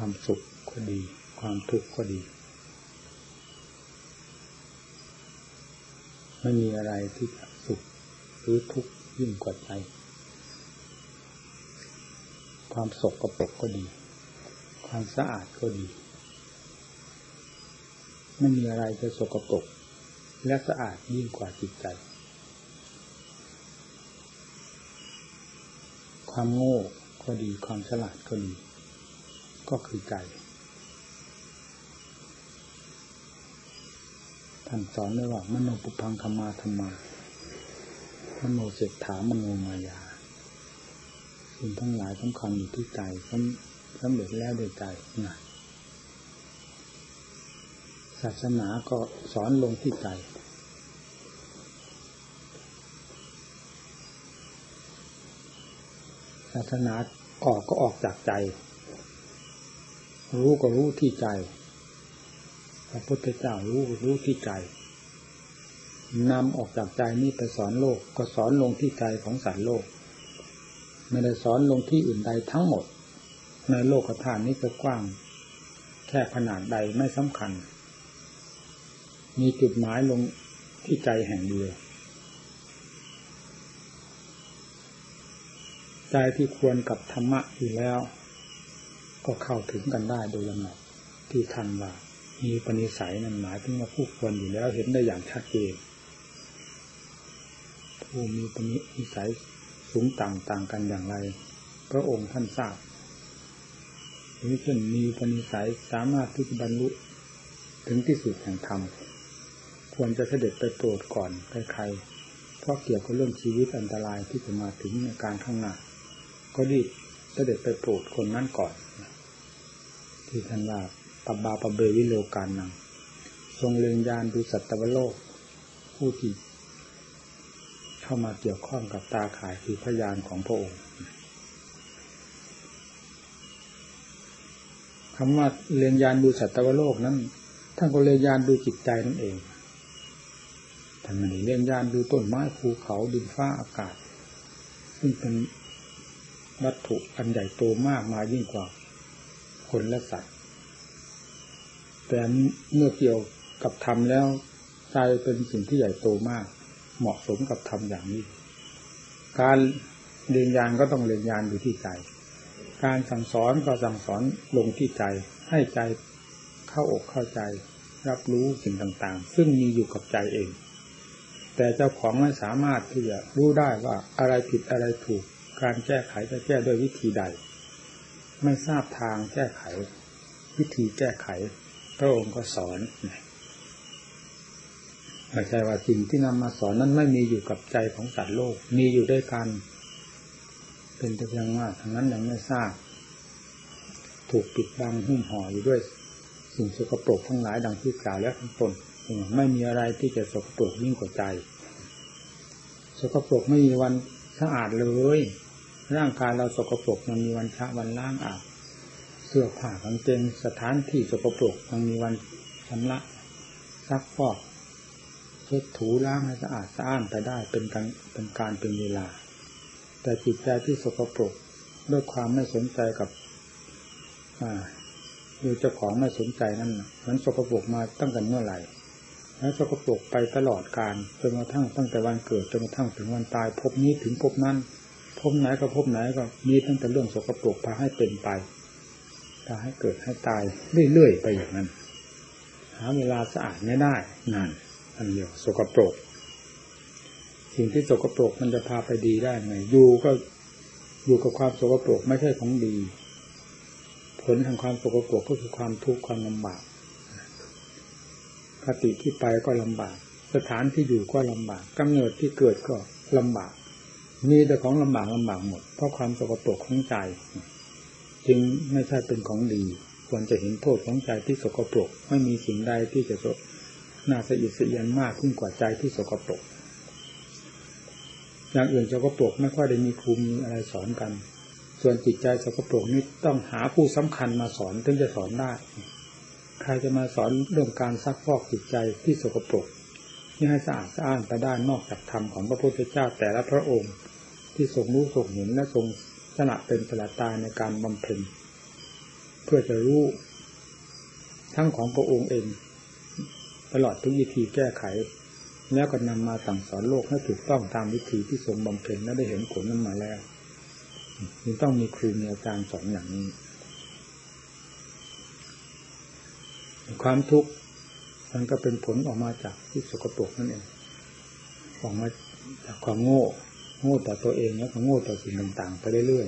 ความสุขก็ดี ความทุกข์ก็ดี ไม่มีอะไรที่สุขหรือทุกข์ยิ่งกว่าใจ ความสกปรกก็ดี ความสะอาดก็ดี ไม่มีอะไรจะสกปรกและสะอาดยิ่งกว่าจิตใจ ความโง่ก็ดีความฉลาดก็ดี ก็คือใจ ท่านสอนไว้ว่ามโนปุพังคมาธรรมามโนเศรษฐามโนมายาสิ่งทั้งหลายสำคัญอยู่ที่ใจสำเร็จแล้วโดยใจนะศาสนาก็สอนลงที่ใจศาสนาออกก็ออกจากใจ รู้ก็รู้ที่ใจพระพุทธเจ้ารู้รู้ที่ใจนำออกจากใจนี้ไปสอนโลก ก็สอนลงที่ใจของสารโลก ไม่ได้สอนลงที่อื่นใดทั้งหมด ในโลกธาตุนี้จะกว้าง แค่ขนาดใดไม่สำคัญ มีจุดหมายลงที่ใจแห่งเดียวใจที่ควรกับธรรมะอยู่แล้ว ก็เข้าถึงกันได้โดยลำดับที่ทันว่ามีปณิสัยนั้นหมายถึงว่าผู้ควรอยู่แล้วเห็นได้อย่างชัดเจนผู้มีปณิสัยสูงต่างต่างกันอย่างไร พระองค์ท่านทราบหรือเช่นมีปณิสัยสามารถที่จะบรรลุถึงที่สุดแห่งธรรมควรจะเสด็จไปโปรดก่อนใครๆเพราะเกี่ยวกับเรื่องชีวิตอันตรายที่จะมาถึงในการข้างหน้าก็รีบเสด็จไปโปรดคนนั้นก่อน ที่ท่านว่าปบาปเบวิโลการนังทรงเลืองยานดูสัตวโลก ผู้ที่เข้ามาเกี่ยวข้องกับตาข่ายคือพยานของพระองค์คำว่าเรียนยานดูสัตวโลกนั้นท่านก็เรียนยานดูจิตใจนั่นเองท่านไม่เรียนยานดูต้นไม้ภูเขาดินฟ้าอากาศ ซึ่งเป็นวัตถุอันใหญ่โตมากมายิ่งกว่า คนและสัตว์ แต่เมื่อเกี่ยวกับธรรมแล้วใจเป็นสิ่งที่ใหญ่โตมาก เหมาะสมกับธรรมอย่างนี้ การเรียนยานก็ต้องเรียนยานอยู่ที่ใจ การสั่งสอนก็สั่งสอนลงที่ใจ ให้ใจเข้าอกเข้าใจ รับรู้สิ่งต่างๆ ซึ่งมีอยู่กับใจเอง แต่เจ้าของไม่สามารถที่จะรู้ได้ว่าอะไรผิดอะไรถูก การแก้ไขจะแก้ด้วยวิธีใด ไม่ทราบทางแก้ไข วิธีแก้ไข พระองค์ก็สอนไม่ใช่ว่าสิ่งที่นำมาสอนนั้นไม่มีอยู่กับใจของสัตว์โลก มีอยู่ด้วยกัน เป็นแต่เพียงว่าทางนั้นยังไม่ทราบ ถูกปิดบังหุ้มห่ออยู่ด้วย สิ่งสกปรกทั้งหลายดังที่กล่าวแล้วทั้งตนไม่มีอะไรที่จะสกปรกยิ่งกว่าใจ สกปรกไม่มีวันสะอาดเลย ร่างกายเราสกปรกมันมีวันชะวันล้างอาบเสื้อผ้ากางเกงสถานที่สกปรกมันมีวันชำระซักฟอกเช็ดถูล้างให้สะอาดสะอ้านไปได้เป็นการเป็นการเป็นเวลา แต่จิตใจที่สกปรกด้วยความไม่สนใจกับอ่าดูเจ้าของไม่สนใจนั่นมันสกปรกมาตั้งแต่เมื่อไหร่แล้วสกปรกไปตลอดการจนกระทั่งตั้งแต่วันเกิดจนกระทั่งถึงวันตายพบนี้ถึงพบนั้น พบไหนก็พบไหนก็มีตั้งแต่เรื่องสกปรกพาให้เป็นไปพาให้เกิดให้ตายเรื่อยๆไปอย่างนั้น หาเวลาสะอาดไม่ได้นั่นอันเดียวสกปรก สิ่งที่สกปรกมันจะพาไปดีได้ไงอยู่ก็อยู่กับความสกปรกไม่ใช่ของดี ผลทางความสกปรกก็คือความทุกข์ความลำบากคติที่ไปก็ลำบาก สถานที่อยู่ก็ลำบากกำเนิดที่เกิดก็ลำบาก มีแต่ของลำบากลำบากหมด เพราะความสกปรกของใจ จึงไม่ใช่เป็นของดี ควรจะเห็นโทษของใจที่สกปรก ไม่มีสิ่งใดที่จะน่าสะอิดสะเอียนมากขึ้นกว่าใจที่สกปรกอย่างอื่นสกปรกไม่ค่อยได้มีครูมีอะไรสอนกัน ส่วนจิตใจสกปรกนี้ต้องหาผู้สำคัญมาสอนถึงจะสอนได้ ใครจะมาสอนเรื่องการซักฟอกจิตใจที่สกปรก นี่ให้สะอาดสะอ้านไปได้นอกจากธรรมของพระพุทธเจ้าแต่ละพระองค์ ที่ทรงรู้ทรงเห็นและทรงสนะเป็นประตายในการบำเพ็ญเพื่อจะรู้ทั้งของพระองค์เอง ตลอดทุกวิธีแก้ไข แล้วก็นำมาสั่งสอนโลกให้ถูกต้องตามวิธีที่ทรงบำเพ็ญและได้เห็นผลนั้นมาแล้วจึงต้องมีครูมีอาจารย์สอนอย่างนี้ ความทุกข์ มันก็เป็นผลออกมาจากที่สกปรกนั่นเองออกมาจากความโง่ โง่ต่อตัวเองแล้วก็โง่ต่อสิ่งต่างๆ ไปเรื่อย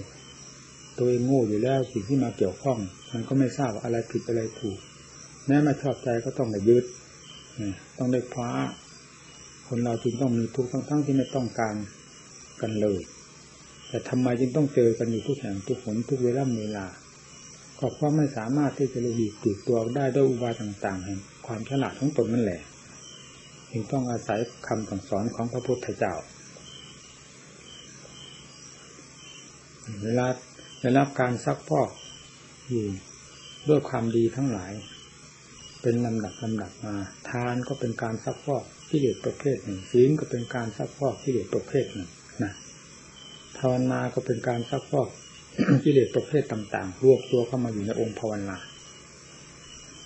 ๆ ตัวเองโง่อยู่แล้วสิ่งที่มาเกี่ยวข้อง มันก็ไม่ทราบว่าอะไรผิดอะไรถูก แม้ไม่ชอบใจก็ต้องได้ยึดต้องได้คว้า คนเราจึงต้องมีทุกข์ทั้งๆที่ไม่ต้องการกันเลย แต่ทำไมจึงต้องเจอกันอยู่ทุกแห่งทุกหนทุกเวลาเวลาก็เพราะไม่สามารถที่จะหลีกติดตัวได้ด้วยอุบายต่างๆแห่ง ความฉลาดของตนนั่นแหละจึงต้องอาศัยคำสั่งสอนของพระพุทธเจ้า เวลาได้รับการซักพอกอยู่ด้วยความดีทั้งหลาย เป็นลำดับลำดับมา ทานก็เป็นการซักพอกที่เดชประเภทหนึ่งศีลก็เป็นการซักพอกที่เดชประเภทหนึ่งนะภาวนาก็เป็นการซักพอกกิเหลสประเภทต่าง ๆ รวบตัวเข้ามาอยู่ในองค์ภาวนา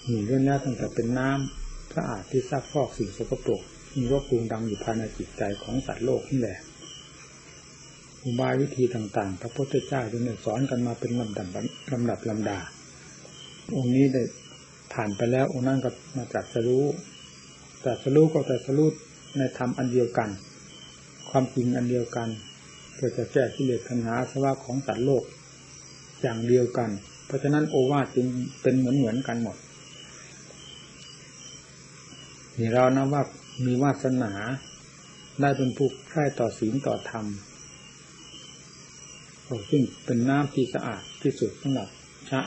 หีเรื่องนี้ตั้งแต่เป็นน้ำสะอาดที่ซักฟอกสิ่งสกปรกมีรบกรุงดังอยู่ภายในจิตใจของสัตว์โลกนี่แหละอุบายวิธีต่าง ๆ พระพุทธเจ้าจึงได้สอนกันมาเป็นลำดับลำดับลำดา องค์นี้ได้ผ่านไปแล้วองค์นั้นก็มาจัดสรู้จัดสรู้ก็จัดสรู้ในธรรมอันเดียวกัน ความจริงอันเดียวกันเพื่อจะแก้กิเหลสปัญหาสภาวะของสัตว์โลกอย่างเดียวกัน เพราะฉะนั้นโอวาทจึงเป็นเหมือนเหมือนกันหมด นี่เรานะว่ามีวาสนา ได้เป็นผู้ใคร่ต่อศีลต่อธรรมซึ่งเป็นน้ำที่สะอาดที่สุดสำหรับชะ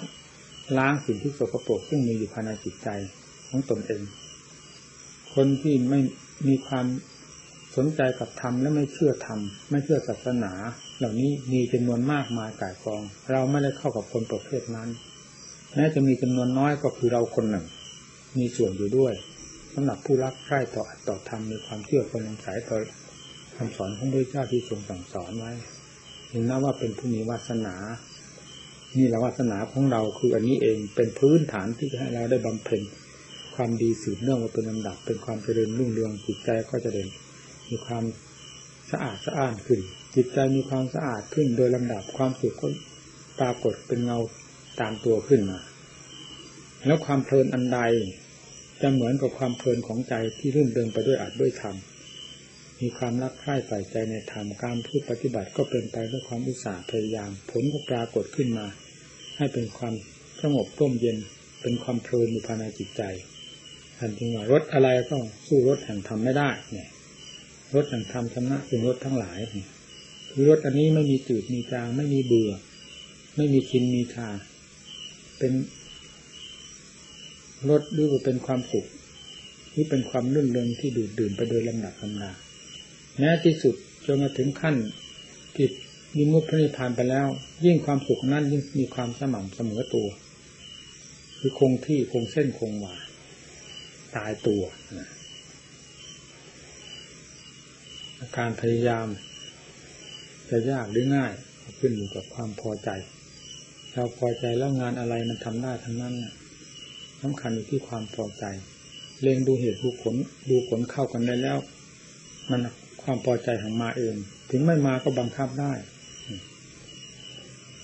ล้างสิ่งที่สกปรกซึ่งมีอยู่ภายในจิตใจของตนเอง คนที่ไม่มีความสนใจกับธรรมและไม่เชื่อธรรมไม่เชื่อศาสนา เหล่านี้มีจำนวนมากมายกายกอง เราไม่ได้เข้ากับคนประเภทนั้นแม้จะมีจำนวนน้อยก็คือเราคนหนึ่ง มีส่วนอยู่ด้วย สำหรับผู้รักใคร่ต่อต่อธรรมมีความเชื่อคนลงสายต่อคำสอนของพระเจ้าที่ทรงสั่งสอนไว้เห็นนะว่าเป็นผู้มีวาสนา นี่แหละวาสนาของเราคืออันนี้เองเป็นพื้นฐานที่จะให้เราได้บำเพ็ญความดีสืบเนื่องมาเป็นลำดับ เป็นความเจริญรุ่งเรืองจิตใจก็จะเด่นมีความสะอาดสะอ้านขึ้น จิตใจมีความสะอาดขึ้น โดยลำดับความสุขก็ปรากฏเป็นเงาตามตัวขึ้นมา แล้วความเพลินอันใด จะเหมือนกับความเพลินของใจที่รื่นเริงไปด้วยอาจด้วยธรรมมีความรักใคร่ใฝ่ใจในธรรมการพูดปฏิบัติก็เป็นไปด้วยความอุตสาห์พยายาม ผลก็ปรากฏขึ้นมา ให้เป็นความสงบร่มเย็น เป็นความเพลินอยู่ภายในจิตใจท่านจึงว่ารถอะไรก็สู้รถแห่งธรรมไม่ได้เนี่ยรถแห่งธรรมชนะเป็นรถทั้งหลายคือรถอันนี้ไม่มีจืดมีจางไม่มีเบื่อ ไม่มีชินมีชาเป็น รถหรือว่าเป็นความสุขที่เป็นความลื่นเริงที่ดูดดื่มไปโดยลำดับลำดาแม้ที่สุดจนมาถึงขั้นที่มีมุตพระนิพพานไปแล้ว ยิ่งความสุขนั้นยิ่งมีความสม่ำเสมอตัว คือคงที่คงเส้นคงวาตายตัวนะการพยายาม จะยากหรือง่ายขึ้นอยู่กับความพอใจ เราพอใจแล้วงานอะไรมันทำได้ทั้งนั้น สำคัญอยู่ที่ความพอใจเล็งดูเหตุดูผลดูผลเข้ากันได้แล้ว มันความพอใจของมาเอง ถึงไม่มาก็บังคับได้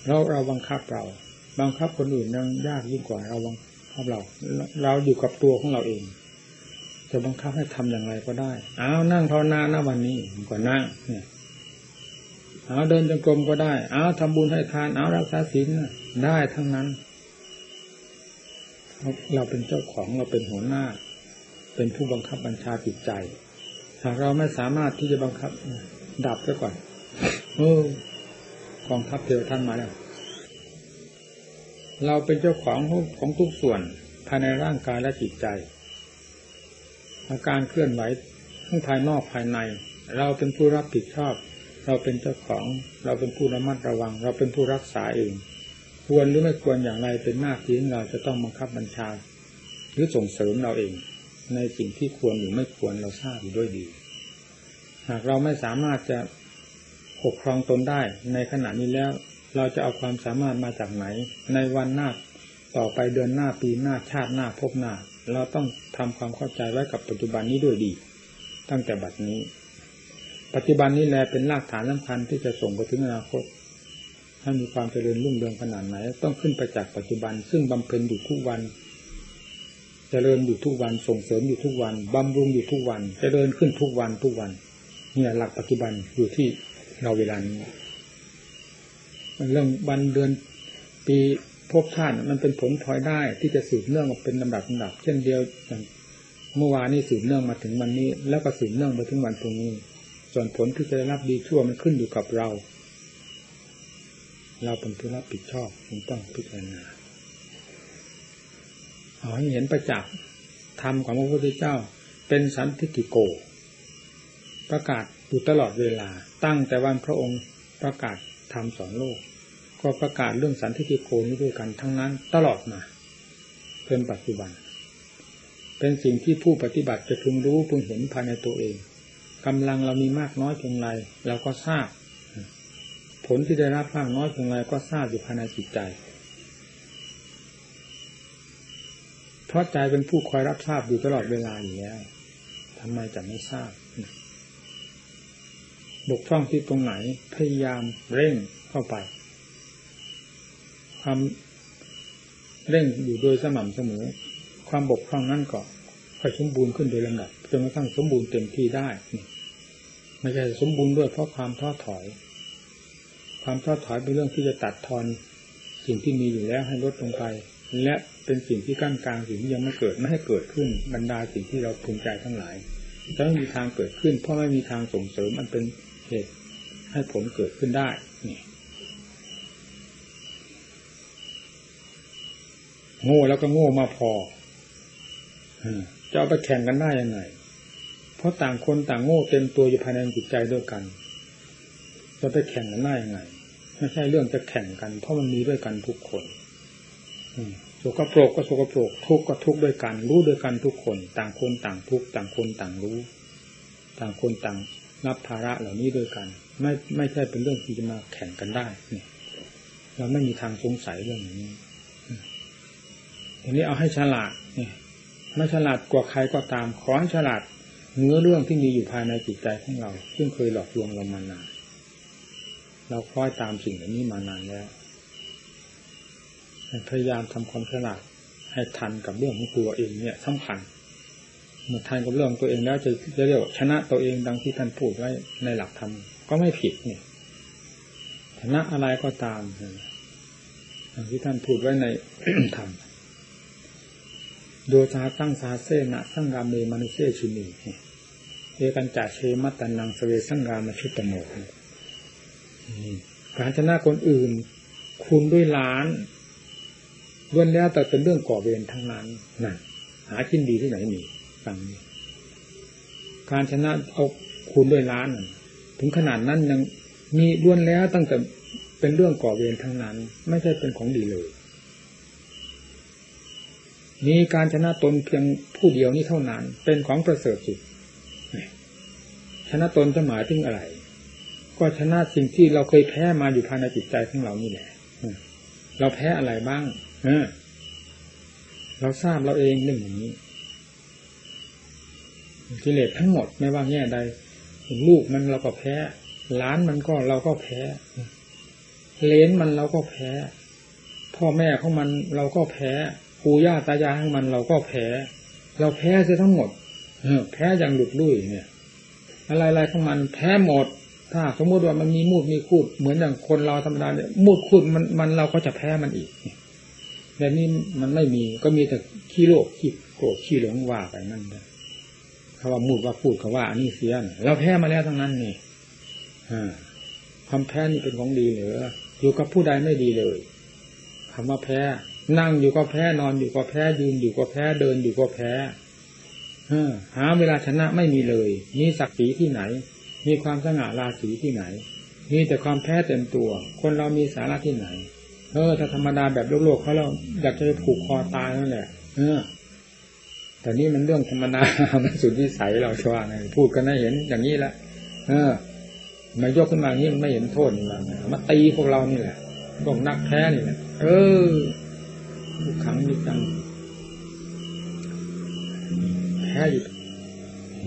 เราเราบังคับเรา บังคับคนอื่นยังยากยิ่งกว่าเราบังคับเรา เราอยู่กับตัวของเราเอง จะบังคับให้ทำอย่างไรก็ได้เอานั่งภาวนาหน้าวันนี้ก็นั่งเนี่ยเอาวเดินจงกรมก็ได้เอาวทำบุญให้ทานเอาวรักษาศีลได้ทั้งนั้น เราเป็นเจ้าของเราเป็นหัวหน้า เป็นผู้บังคับบัญชาจิตใจหากเราไม่สามารถที่จะบังคับ ดับซะก่อนเออกองทัพเทวท่านมาแล้ว เราเป็นเจ้าของของทุกส่วนภายในร่างกายและจิตใจ อาการเคลื่อนไหวทั้งภายนอกภายใน เราเป็นผู้รับผิดชอบ เราเป็นเจ้าของ เราเป็นผู้ระมัดระวัง เราเป็นผู้รักษาเอง ควรหรือไม่ควรอย่างไรเป็นหน้าที่เราจะต้องบังคับบัญชา หรือส่งเสริมเราเอง ในสิ่งที่ควรหรือไม่ควรเราทราบอยู่ด้วยดี หากเราไม่สามารถจะปกครองตนได้ ในขณะนี้แล้ว เราจะเอาความสามารถมาจากไหน ในวันหน้าต่อไปเดือนหน้าปีหน้าชาติหน้าพบหน้า เราต้องทำความเข้าใจไว้กับปัจจุบันนี้ด้วยดี ตั้งแต่บัดนี้ ปัจจุบันนี้แลเป็นรากฐานสำคัญที่จะส่งไปถึงอนาคต ให้มีความเจริญรุ่งเรืองขนาดไหน ต้องขึ้นไปจากปัจจุบัน ซึ่งบำเพ็ญอยู่ทุกวัน เจริญอยู่ทุกวันส่งเสริมอยู่ทุกวันบำรุงอยู่ทุกวัน เจริญขึ้นทุกวันทุกวัน เนี่ยหลักปัจจุบันอยู่ที่เราเวลานี้เรื่องวันเดือนปีภพชาติมันเป็นผลพลอยได้ที่จะสืบเนื่องมาเป็นลำดับลำดับ เช่นเดียวอย่างเมื่อวานนี้สืบเนื่องมาถึงวันนี้ แล้วก็สืบเนื่องไปถึงวันตรงนี้ ส่วนผลที่จะได้รับดีชั่วมันขึ้นอยู่กับเรา เราเป็นผู้รับผิดชอบจึงต้องพิจารณาขอให้เห็นประจักษ์ธรรมของพระพุทธเจ้า เป็นสันทิติโก ประกาศอยู่ตลอดเวลา ตั้งแต่วันพระองค์ประกาศธรรมสอนโลก ก็ประกาศเรื่องสันทิติโกนี้ด้วยกันทั้งนั้นตลอดมาเป็นปัจจุบัน เป็นสิ่งที่ผู้ปฏิบัติจะพึงรู้พึงเห็นภายในตัวเองกำลังเรามีมากน้อยเพียงไรเราก็ทราบ ผลที่ได้รับมากน้อยเพียงไรก็ทราบอยู่ภายในจิตใจ เพราะใจเป็นผู้คอยรับทราบอยู่ตลอดเวลาอยู่แล้ทำไมจะไม่ทราบบกพร่องที่ตรงไหนพยายามเร่งเข้าไปความเร่งอยู่โดยสม่ำเสมอ ความบกพร่องนั่นก็ค่อยสมบูรณ์ขึ้นโดยลำดับจนกระทั่งสมบูรณ์เต็มที่ได้ไม่ใช่สมบูรณ์ด้วยเพราะความท้อถอย ความท้อถอยเป็นเรื่องที่จะตัดทอนสิ่งที่มีอยู่แล้วให้ลดลงไป และเป็นสิ่งที่กั้นกลางสิ่งที่ยังไม่เกิดไม่ให้เกิดขึ้นบรรดาสิ่งที่เราภูมิใจทั้งหลายจะไม่มีทางเกิดขึ้น เพราะไม่มีทางส่งเสริมมันเป็นเหตุให้ผลเกิดขึ้นได้นี่โง่แล้วก็โง่มาพอจะเอาไปแข่งกันได้ยังไง เพราะต่างคนต่างโง่เต็มตัวอยู่ภายในจิตใจด้วยกัน จะไปแข่งกันได้ยังไง ไม่ใช่เรื่องจะแข่งกัน เพราะมันมีด้วยกันทุกคนสกปรกก็สกปรกทุกข์ก็ทุกข์ด้วยกัน รู้ด้วยกันทุกคน ต่างคนต่างทุกข์ต่างคนต่างรู้ ต่างคนต่างรับภาระเหล่านี้ด้วยกัน ไม่ไม่ใช่เป็นเรื่องที่จะมาแข่งกันได้เนี่ยเราไม่มีทางสงสัยเรื่องนี้ทีนี้เอาให้ฉลาดเนี่ยไม่ฉลาดกว่าใครก็ตามขอให้ฉลาดเนื้อเรื่องที่มีอยู่ภายในจิตใจของเรา ซึ่งเคยหลอกลวงเรามานาน เราคล้อยตามสิ่งเหล่านี้มานานแล้วพยายามทำความฉลาดให้ทันกับเรื่องของตัวเองเนี่ยสำคัญเมื่อทันกับเรื่องตัวเองแล้วจะจะเรียกว่าชนะตัวเองดังที่ท่านพูดไว้ในหลักธรรมก็ไม่ผิดเนี่ยชนะอะไรก็ตามดังที่ท่านพูดไว้ในธรรมโดชาตั้งสาเซนะสังกาเมมนุเซชินีเอกันจ่าเชมัตตันังสเวสังกามชุตโม การชนะคนอื่น คุณด้วยล้านล้วนแล้วแต่เป็นเรื่องก่อเวรทั้งนั้นนั่นหาชิ้นดีที่ไหนมีฟังนี้การชนะเอาคุณด้วยล้าน ถึงขนาดนั้นยังมีล้วนแล้วตั้งแต่เป็นเรื่องก่อเวรทั้งนั้น ไม่ใช่เป็นของดีเลยมีการชนะตนเพียงผู้เดียวนี้เท่านั้น เป็นของประเสริฐสุดชนะตนจะหมายถึงอะไร ก็ชนะสิ่งที่เราเคยแพ้มาอยู่ภายในจิตใจของเรานี่แหละเราแพ้อะไรบ้าง เออ เราทราบเราเองเรื่องอย่างนี้กิเลสทั้งหมดไม่ว่าแง่ใดลูกมันเราก็แพ้ล้านมันก็เราก็แพ้เลนมันเราก็แพ้ พ่อแม่ของมันเราก็แพ้ปู่ย่าตายายของมันเราก็แพ้ เราแพ้เสียทั้งหมด เออ แพ้อย่างหลุดลุ่ยเนี่ย อะไรๆของมันแพ้หมด ถ้าสมมติว่ามันมีมูดมีคูดเหมือนอย่างคนเราธรรมดาเนี่ยมูดคูดมันมันเราก็จะแพ้มันอีกแต่นี่มันไม่มีก็มีแต่ขี้โลกขี้โกรธขี้หลงว่าไปนั่นเลยเขาว่ามูดว่าพูดเขาว่าอันนี้เสียนเราแพ้มาแล้วทั้งนั้นนี่ความแพ้นี่เป็นของดีเหรืออยู่กับผู้ใดไม่ดีเลยคำว่าแพ้ นั่งอยู่ก็แพ้นอนอยู่ก็แพ้ยืนอยู่ก็แพ้เดินอยู่ก็แพ้หาเวลาชนะไม่มีเลยมีศักดิ์ศรีที่ไหน มีความสง่าราศีที่ไหน มีแต่ความแพ้เต็มตัว คนเรามีสาระที่ไหน เออถ้าธรรมดาแบบโลกโลกเขาเราอยากจะผูกคอตายนั่นแหละเออแต่นี่มันเรื่องธรรมดามันสุดวิสัยเราชว่าไงพูดกันให้เห็นอย่างนี้ละเออมายกขึ้นมาอย่างนี้มันไม่เห็นโทษนี่มามาตีพวกเรานี่แหละพวกนักแพ้นี่แหละเออทุกครั้งนิจังแพ้อยู่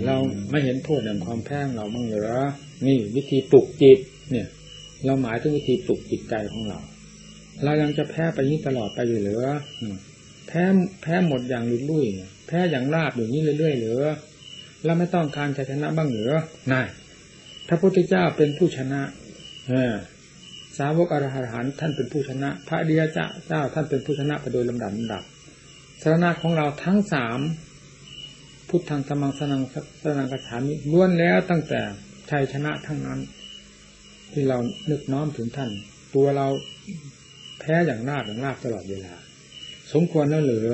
เราไม่เห็นโทษแห่งความแพ้เราบ้างเหรอนี่วิธีปลุกจิต เนี่ย เราหมายถึงวิธีปลุกจิตใจของเรา เรายังจะแพ้ไปนี้ตลอดไปอยู่เหรือแพ้แพ้หมดอย่างลุลุ่ยแพ้อย่างราบอย่างนี้เรื่อยๆเหรือเราไม่ต้องการชัยชนะบ้างเหรือน่าพระพุทธเจ้าเป็นผู้ชนะเออสาวกอรหันท่านเป็นผู้ชนะ พระเดียเจ้าเจ้าท่านเป็นผู้ชนะไปโดยลำดับลำดับสารณะของเราทั้งสาม พุทธังสมังสนังสนังกถามิล้วนแล้วตั้งแต่ชัยชนะทั้งนั้น ที่เรานึกน้อมถึงท่าน ตัวเราแพ้อย่างราบอย่างราบตลอดเวลา สมควรแล้วเหลือ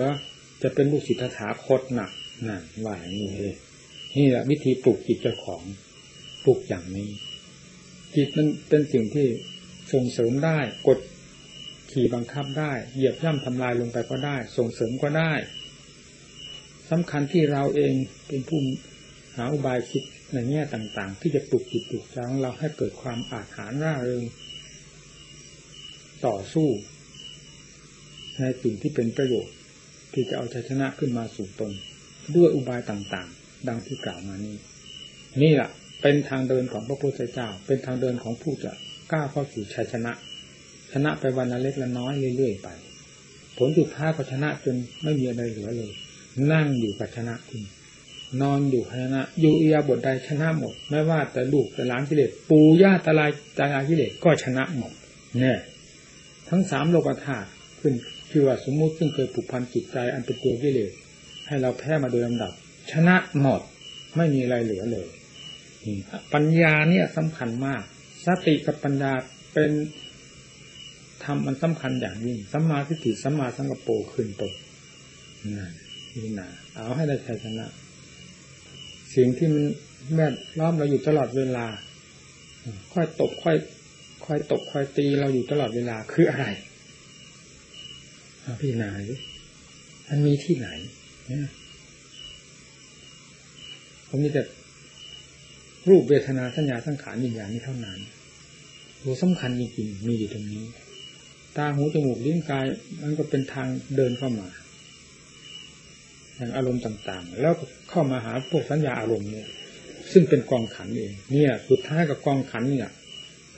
จะเป็นลูกศิษย์ถาคตหนักนั่นว่าอย่างนี้เลยนี่แหละวิธีปลุกจิตเจ้าของปลุกอย่างนี้ จิตมันเป็นสิ่งที่ส่งเสริมได้กดขี่บังคับได้ เหยียบย่ำทำลายลงไปก็ได้ ส่งเสริมก็ได้ สำคัญที่เราเองเป็นผู้หาอุบายคิดในแง่ต่าง ๆ ที่จะปลุกจิตปลุกใจของเราให้เกิดความอาถรรพ์ร่าเริงต่อสู้ในสิ่งที่เป็นประโยชน์ ที่จะเอาชัยชนะขึ้นมาสู่ตน ด้วยอุบายต่างๆ ดังที่กล่าวมานี้ นี่แหละเป็นทางเดินของพระพุทธเจ้า เป็นทางเดินของผู้จะกล้าเข้าสู่ชัยชนะ ชนะไปวันละเล็กละน้อยเรื่อยๆไป ผลสุดท้ายก็ชนะจนไม่มีอะไรเหลือเลย นั่งอยู่กับชนะคุณ นอนอยู่ชนะ อยู่อียาบทใดชนะหมด ไม่ว่าแต่ลูกแต่หลานกิเลสปูย่าตาลายตาลายกิเลสก็ชนะหมด เนี่ย ทั้งสามโลกธาตุขึ้นคือว่าสมมุติซึ่งเคยผูกพันจิตใจอันเป็นตัวกิเลสให้เราแพ้มาโดยลำดับ ชนะหมด ไม่มีอะไรเหลือเลยปัญญาเนี่ยสำคัญมาก สติกับปัญญาเป็นทำมันสำคัญอย่างยิ่งสัมมาทิฏฐิสัมมาสังกปรขึ้นตนนั่น นี่นะเอาให้ได้ชัยชนะ สิ่งที่มันแม่ล้อมเราอยู่ตลอดเวลา ค่อยตกค่อย ค่อยตกค่อยตีเราอยู่ตลอดเวลาคืออะไรพี่นายมันมีที่ไหนผมมีแต่รูปเวทนาสัญญาสังขารวิญญาณนี้เท่านั้นหัวสำคัญจริงๆมีอยู่ตรงนี้ ตาหูจมูกลิ้นกายมันก็เป็นทางเดินเข้ามา อย่างอารมณ์ต่างๆ แล้วเข้ามาหาพวกสัญญาอารมณ์เนี่ย ซึ่งเป็นกองขันเอง เนี่ย สุดท้ายกับกองขันเนี่ย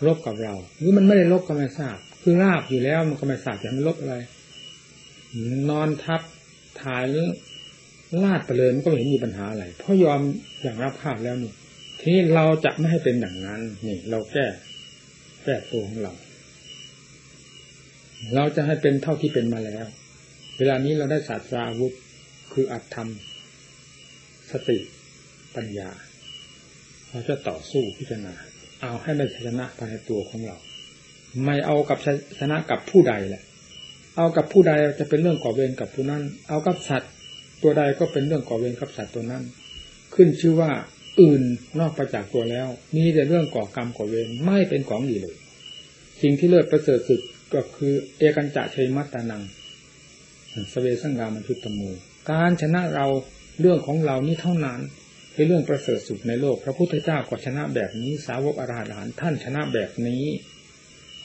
ลบกับเราหรือมันไม่ได้ลบก็ไม่ทราบ คือราบอยู่แล้วมันก็ไม่ทราบจะมันลบอะไร นอนทับถ่ายลาดไปเลยมันก็ไม่เห็นมีปัญหาอะไร เพราะยอมอย่างรับภาพแล้วนี่ทีนี้เราจะไม่ให้เป็นอย่างนั้น นี่ เราแก้แก้ตัวของเรา เราจะให้เป็นเท่าที่เป็นมาแล้ว เวลานี้เราได้ศาสตราวุธ คืออัตธรรม สติปัญญา เราจะต่อสู้พิจารณา เอาให้ได้ชนะภายในตัวของเรา ไม่เอากับชนะกับผู้ใดแหละ เอากับผู้ใดจะเป็นเรื่องก่อเวรกับผู้นั้น เอากับสัตว์ ตัวใดก็เป็นเรื่องก่อเวรกับสัตว์ตัวนั้น ขึ้นชื่อว่าอื่นนอกไปจากตัวแล้ว มีแต่เรื่องก่อกรรมก่อเวรไม่เป็นของดีเลย สิ่งที่เลิศประเสริฐสุดก็คือ เอกันจะชัยมัตตานังสเวสังกามันทุตมู การชนะเราเรื่องของเรานี่เท่านั้นเป็นเรื่องประเสริฐสุดในโลก พระพุทธเจ้าก็ชนะแบบนี้ สาวกอรหันต์ท่านชนะแบบนี้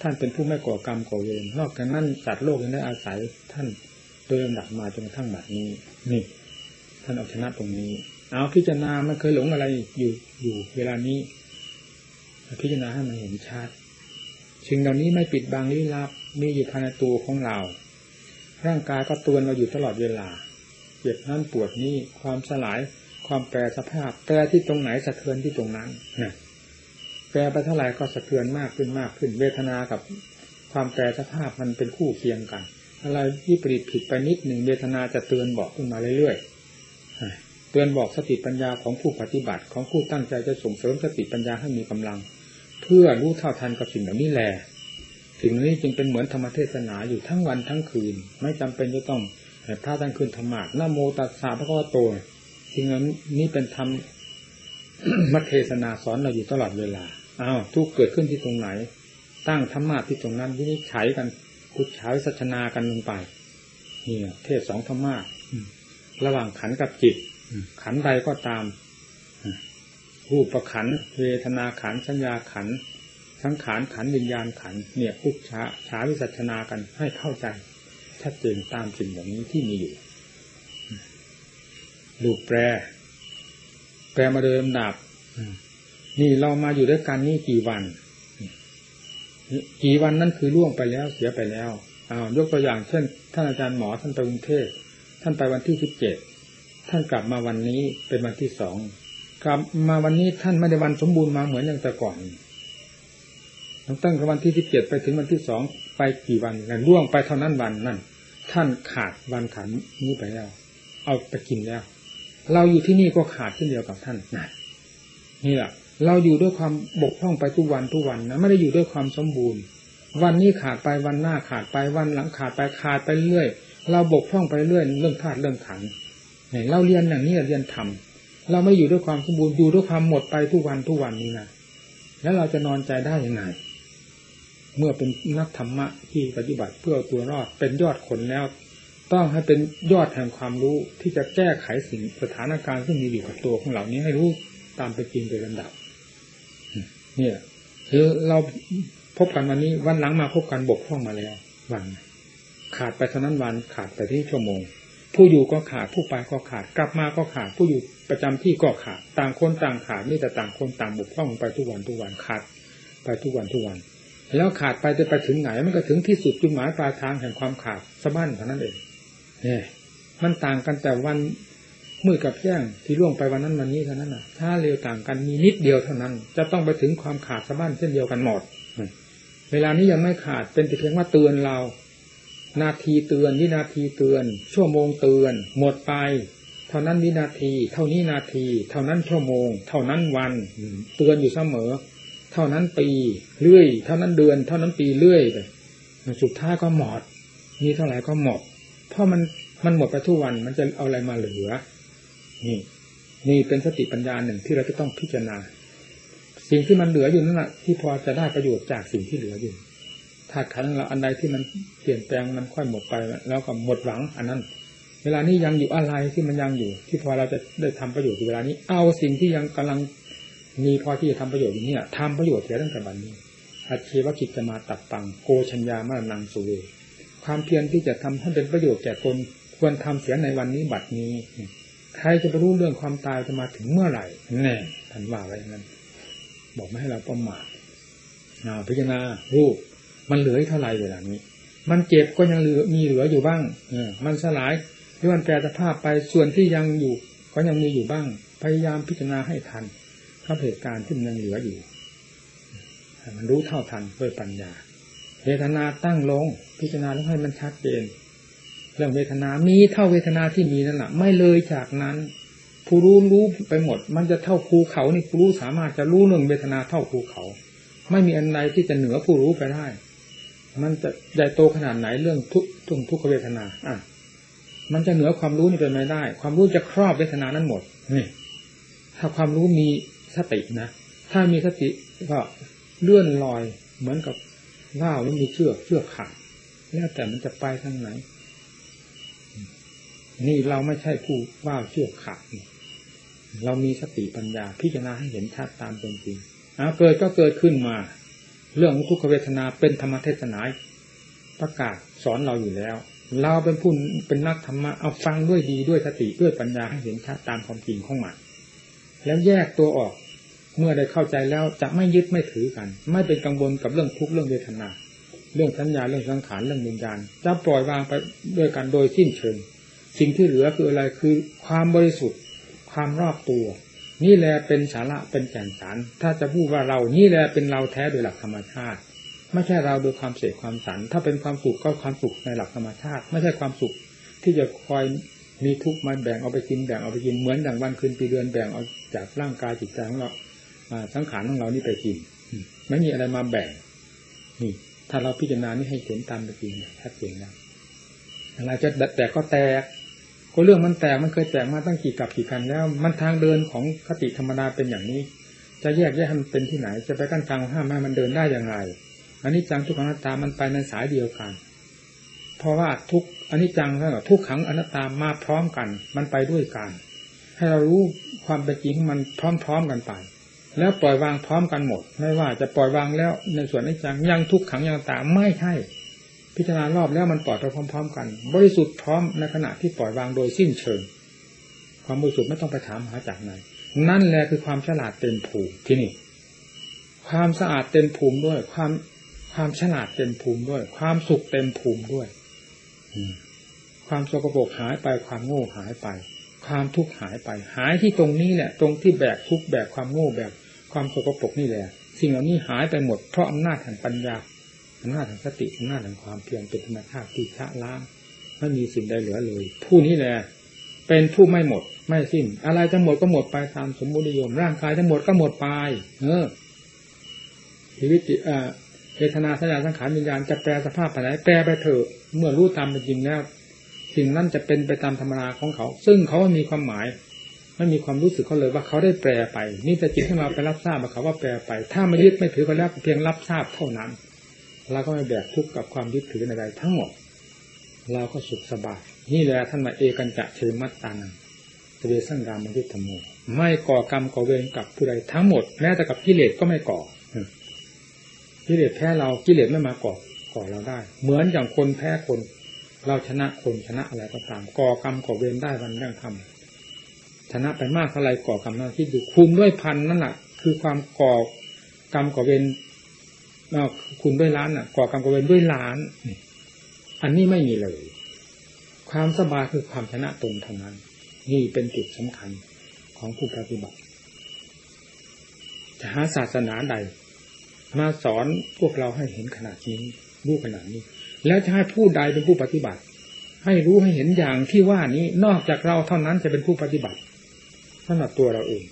ท่านเป็นผู้ไม่ก่อกรรมก่อเวรนอกจากนั้นสัตว์โลกยังได้อาศัยท่านโดยลำดับมาจนกระทั่งแบบนี้ นี่ ท่านเอาชนะตรงนี้ เอาพิจารณามันเคยหลงอะไรอยู่อยู่ เวลานี้ พิจารณาให้มันเห็นชัดสิ่งเหล่านี้ไม่ปิดบังลี้ลับมีอยู่ภายในตัวของเรา ร่างกายก็ตือนเราอยู่ตลอดเวลา เจ็บนั่นปวดนี่ความสลาย ความแปรสภาพ แปรที่ตรงไหนสะเทือนที่ตรงนั้นนะแปรไปเท่าไหร่ก็สะเทือนมากขึ้นมากขึ้น เวทนากับความแปรสภาพมันเป็นคู่เคียงกัน อะไรที่ปริผิดไปนิดหนึ่งเวทนาจะเตือนบอกขึ้นมาเรื่อยๆเตือนบอกสติปัญญาของผู้ปฏิบัติของผู้ตั้งใจจะส่งเสริมสติปัญญาให้มีกำลัง เพื่อรู้เท่าทันกับสิ่งเหล่านี้แหละสิ่งนี้จึงเป็นเหมือนธรรมเทศนาอยู่ทั้งวันทั้งคืน ไม่จำเป็นจะต้อง แต่พระท่านคืนธรรมะนโมตัสสะพระพุทธโตสิ่งนี้เป็นธรรมมัทเทศนาสอนเราอยู่ตลอดเวลาอ้าวทุกเกิดขึ้นที่ตรงไหน ตั้งธรรมะที่ตรงนั้นวินิจฉัยกันกุศลสัชนากันลงไปนี่เทศสองธรรมะระหว่างขันกับจิตขันใดก็ตามรูปประขันเวทนาขันสัญญาขันสังขารขันวิญญาณขันเนี่ยพุทธาชาวิสัชนากันให้เข้าใจ ชัดเจนตามสิ่งอย่านี้ที่มีอยู่รูปแปร แปรมาเดิมดับนี่เรามาอยู่ด้วยกันนี่กี่วัน กี่วันนั้นคือล่วงไปแล้วเสียไปแล้วอ้าวยกตัวอย่างเช่น ท่านอาจารย์หมอท่านไปกรุงเทพท่านไปวันที่สิบเจ็ดท่านกลับมาวันนี้เป็นวันที่สองกลับมาวันนี้ท่านไม่ได้วันสมบูรณ์มาเหมือนอย่างแต่ก่อนตั้งแต่วันที่สิบเจ็ดไปถึงวันที่สองไปกี่วันกันล่วงไปเท่านั้นวันนั่น ท่านขาดวันขันนี้ไปแล้ว เอาไปกินแล้ว เราอยู่ที่นี่ก็ขาดเช่นเดียวกับท่านนะนี่แหละเราอยู่ด้วยความบกพร่องไปทุกวันทุกวันนะไม่ได้อยู่ด้วยความสมบูรณ์ วันนี้ขาดไปวันหน้าขาดไปวันหลังขาดไปขาดไปเรื่อยเราบกพร่องไปเรื่อยเรื่องธาตุเรื่องขันเนี่ยเราเรียนอย่างนี้เรียนทำเราไม่อยู่ด้วยความสมบูรณ์อยู่ด้วยความหมดไปทุกวันทุกวันนี้นะแล้วเราจะนอนใจได้ยังไง เมื่อเป็นนักธรรมะที่ปฏิบัติเพื่อตัวรอดเป็นยอดคนแล้ว ต้องให้เป็นยอดแห่งความรู้ที่จะแก้ไขสิ่งสถานการณ์ซึ่งมีอยู่กับตัวของเหล่านี้ให้รู้ตามไปจริงโดยลำดับเนี่ยคือเราพบกันวันนี้วันหลังมาพบกันบกพร่องมาแล้ววันขาดไปเท่านั้นวันขาดไปที่ชั่วโมง ผู้อยู่ก็ขาดผู้ไปก็ขาด กลับมาก็ขาด ผู้อยู่ประจำที่ก็ขาด ต่างคนต่างขาดนี่แต่ต่างคนต่างบกพร่องไปทุกวันทุกวันขาด ไปทุกวันทุกวัน แล้วขาดไปจะไปถึงไหน มันก็ถึงที่สุดจุดหมายปลายทางแห่งความขาดสะบั้นเท่านั้นเองเนี่ยมันต่างกันแต่วันมืดกับแจ้งที่ล่วงไปวันนั้นวันนี้เท่านั้นน่ะ ถ้าเร็วต่างกันมีนิดเดียวเท่านั้น จะต้องไปถึงความขาดสะบั้นเช่นเดียวกันหมดเวลานี้ยังไม่ขาดเป็นแต่เพียงว่าเตือนเรา นาทีเตือนวินาทีเตือน ชั่วโมงเตือน หมดไป เท่านั้นวินาที เท่านี้นาที เท่านั้นชั่วโมง เท่านั้นวัน เตือนอยู่เสมอ เท่านั้นปีเรื่อย เท่านั้นเดือน เท่านั้นปีเรื่อยไปสุดท้ายก็หมดมีเท่าไหร่ก็หมด เพราะมันมันหมดไปทุกวันมันจะเอาอะไรมาเหลือ นี่ นี่เป็นสติปัญญาหนึ่งที่เราจะต้องพิจารณา สิ่งที่มันเหลืออยู่นั่นแหละที่พอจะได้ประโยชน์จากสิ่งที่เหลืออยู่ถ้าขันเราอันใดที่มันเปลี่ยนแปลงมันค่อยหมดไป แล้วก็หมดหวังอันนั้น เวลานี้ยังอยู่อะไรที่มันยังอยู่ ที่พอเราจะได้ทำประโยชน์เวลานี้ เอาสิ่งที่ยังกำลัง มีพอที่จะทำประโยชน์อย่างนี้ทำประโยชน์เสียตั้งแต่บัดนี้อาชีวกิจจะมาตัดตังโกชัญญามานังสุเวความเพียรที่จะทำให้เป็นประโยชน์แก่ตนควรทำเสียในวันนี้บัดนี้ใครจะไปรู้เรื่องความตายจะมาถึงเมื่อไหร่แน่ท่านว่าไว้นั้น บอกไม่ให้เราประมาทพิจารณารูป มันเหลือเท่าไหร่เวลานี้ มันเจ็บก็ยังเหลือมีเหลืออยู่บ้างอมันสลายหรือมันแปรสภาพไปส่วนที่ยังอยู่ ก็ยังมีอยู่บ้าง พยายามพิจารณาให้ทัน กับเหตุการณ์ที่มันยังเหลืออยู่มันรู้เท่าทันด้วยปัญญาเวทนาตั้งลง พิจารณาแล้วให้มันชัดเจน เรื่องเวทนามีเท่าเวทนาที่มีนั่นแหละไม่เลยจากนั้น ผู้รู้รู้ไปหมด มันจะเท่าภูเขานี่ผู้รู้สามารถจะรู้เรื่องเวทนาเท่าภูเขา ไม่มีอันใดที่จะเหนือผู้รู้ไปได้ มันจะใหญ่โตขนาดไหนเรื่องทุกทุกทุกเวทนาอะมันจะเหนือความรู้นี่เป็นไม่ได้ ความรู้จะครอบเวทนานั้นหมดนี่ถ้าความรู้มี สตินะ ถ้ามีสติก็เลื่อนลอยเหมือนกับว่าวแล้วมีเชือกเชือกขาดแล้วแต่มันจะไปทางไหน นี่เราไม่ใช่ผู้ว่าวเชือกขาดเรามีสติปัญญา พิจารณาให้เห็นชัดตามเป็นจริงเกิดก็เกิดขึ้นมา เรื่องทุกขเวทนาเป็นธรรมเทศนาประกาศสอนเราอยู่แล้ว เราเป็นผู้เป็นนักธรรมะเอาฟังด้วยดีด้วยสติด้วยปัญญาให้เห็นชัดตามความจริงของมัน แล้วแยกตัวออก เมื่อได้เข้าใจแล้วจะไม่ยึดไม่ถือกัน ไม่เป็นกังวลกับเรื่องทุกข์เรื่องเวทนา เรื่องสัญญาเรื่องสังขารเรื่องวิญญาณจะปล่อยวางไปด้วยกันโดยสิ้นเชิงสิ่งที่เหลือคืออะไรคือความบริสุทธิ์ ความรอบตัว นี่แหละเป็นสาระเป็นแก่นสาร ถ้าจะพูดว่าเรานี่แหละเป็นเราแท้โดยหลักธรรมชาติ ไม่ใช่เราโดยความเสกความสันถ้าเป็นความสุขก็ความสุขในหลักธรรมชาติ ไม่ใช่ความสุขที่จะคอย มีทุกข์มาแบ่งเอาไปกินแบ่งเอาไปกินเหมือนอย่างวันคืนปีเดือนแบ่งเอาจากร่างกายจิตใจของเราสังขารของเรานี่ไปกินไม่มีอะไรมาแบ่ง นี่ ถ้าเราพิจารณานี่ให้เห็นตามเป็นจริงชัดเจนแล้อะไรจะแตกก็แตกก็เรื่องมันแตกมันเคยแตกมาตั้งกี่กับกี่กันแล้ว มันทางเดินของคติธรรมดาเป็นอย่างนี้ จะแยกแยกมันเป็นที่ไหน จะไปกั้นทางห้ามให้มันเดินได้อย่างไรอันนี้จังทุกขังนัตตามันไปในสายเดียวกัน เพราะว่าทุกอนนี้จังแล้วทุกขังอนัตตามาพร้อมกัน มันไปด้วยกัน ให้เรารู้ความเป็นจริงมันพร้อมๆกันไป แล้วปล่อยวางพร้อมกันหมด ไม่ว่าจะปล่อยวางแล้วในส่วนอนี้จังยังทุกขังยังตาไม่ใช่พิจารณารอบแล้วมันปล่อยไปพร้อม ๆ กัน บริสุทธิ์พร้อมในขณะที่ปล่อยวางโดยสิ้นเชิง ความบริสุทธิ์ไม่ต้องไปถามหาจากไหนนั่นแหละคือความฉลาดเต็มภูมิที่นี่ ความสะอาดเต็มภูมิด้วย ความความฉลาดเต็มภูมิด้วย ความสุขเต็มภูมิด้วย ความสกปรกหายไปความโง่หายไป ความทุกข์หายไป หายที่ตรงนี้แหละ ตรงที่แบกทุกข์แบกความโง่แบกความสกปรกนี่แหละ สิ่งเหล่านี้หายไปหมดเพราะอำนาจแห่งปัญญาอำนาจแห่งสติอำนาจแห่งความเพียรเป็นธรรมชาติที่ชะล้างไม่มีสิ่งใดเหลือเลย ผู้นี้แหละเป็นผู้ไม่หมดไม่สิ้น อะไรจะหมดก็หมดไปตามสมบูรณ์นิยมร่างกายจะหมดก็หมดไป เออชีวิตอ่า เวทนาสัญญาสังขารวิญญาณจะแปลสภาพไปไหนแปลไปเถอะเมื่อรู้ตามเป็นจริงแล้วสิ่งนั้นจะเป็นไปตามธรรมนาของเขา ซึ่งเขาไม่มีความหมายไม่มีความรู้สึกเขาเลยว่าเขาได้แปลไป นี่แต่จิตของเราไปรับทราบว่าเขาว่าแปลไป ถ้าไม่ยึดไม่ถือก็แล้วเพียงรับทราบเท่านั้นเราก็ไม่แบกทุกข์กับความยึดถือในใดทั้งหมดเราก็สุขสบายนี่แหละท่านมาเอกันจะเชิมัตตานังเวสังรามยุทธโมไม่ก่อกรรมก่อเวรกับผู้ใดทั้งหมดแม้แต่กับกิเลสก็ไม่ก่อ กิเลสแพ้เรากิเลสไม่มาก่อก่อเราได้ เหมือนอย่างคนแพ้คน เราชนะคนชนะอะไรก็ตามก่อกรรมก่อเวรได้วันยังทำชนะไปมากเท่าไรก่อกรรมนั้นที่ดูคูณด้วยพันนั่นแหละคือความก่อกรรมก่อเวรคุณด้วยล้านอะ ก่อกรรมก่อเวรด้วยล้าน อันนี้ไม่มีเลย ความสบายคือความชนะตนเท่านั้น นี่เป็นจุดสำคัญของผู้ปฏิบัติจะหาศาสนาใด มาสอนพวกเราให้เห็นขนาดนี้รู้ขนาดนี้ แล้วจะให้ผู้ใดเป็นผู้ปฏิบัติ ให้รู้ให้เห็นอย่างที่ว่านี้นอกจากเราเท่านั้นจะเป็นผู้ปฏิบัติสำหรับตัวเราเอง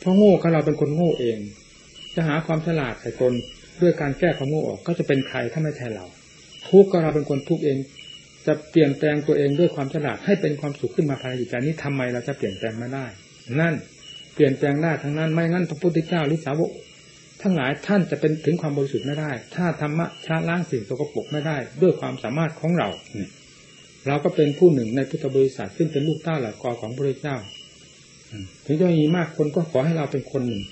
เพราะโง่ก็เราเป็นคนโง่เอง จะหาความฉลาดใส่ตนด้วยการแก้ความโง่ออกก็จะเป็นใครถ้าไม่ใช่เรา ทุกก็เราเป็นคนทุกเอง จะเปลี่ยนแปลงตัวเองด้วยความฉลาดให้เป็นความสุขขึ้นมาภายในจิตใจนี้ทำไมเราจะเปลี่ยนแปลงไม่ได้ นั่นเปลี่ยนแปลงได้ทั้งนั้นไม่งั้นพระพุทธเจ้าหรือสาวก ทั้งหลายท่านจะเป็นถึงความบริสุทธิ์ไม่ได้ ถ้าธรรมะชาล้างสิ่งสกปรกไม่ได้ ด้วยความสามารถของเราเราก็เป็นผู้หนึ่งในพุทธบริษัทซึ่งเป็นลูกเต้าหลักกอของพระเจ้าถึงจะมีมากคนก็ขอให้เราเป็นคนหนึ่ง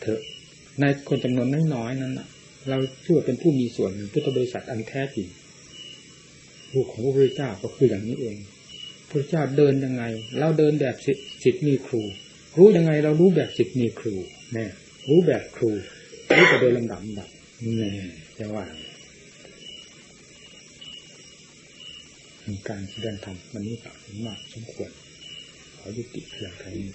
เถอะ ในคนจำนวนน้อยๆนั้นเราชื่อเป็นผู้มีส่วนในพุทธบริษัทอันแท้จริงลูกของพระพุทธเจ้าก็คืออย่างนี้เองพระเจ้าเดินยังไง เราเดินแบบสิทธิ์มีครู รู้ยังไงเรารู้แบบสิทธิ์มีครูเนี่ยรู้แบบครู รู้ไปโดยลำดับดับนี่จะว่าการแสดงธรรมวันนี้ก็ถึงมากสมควรขอยุติเพียงเท่านี้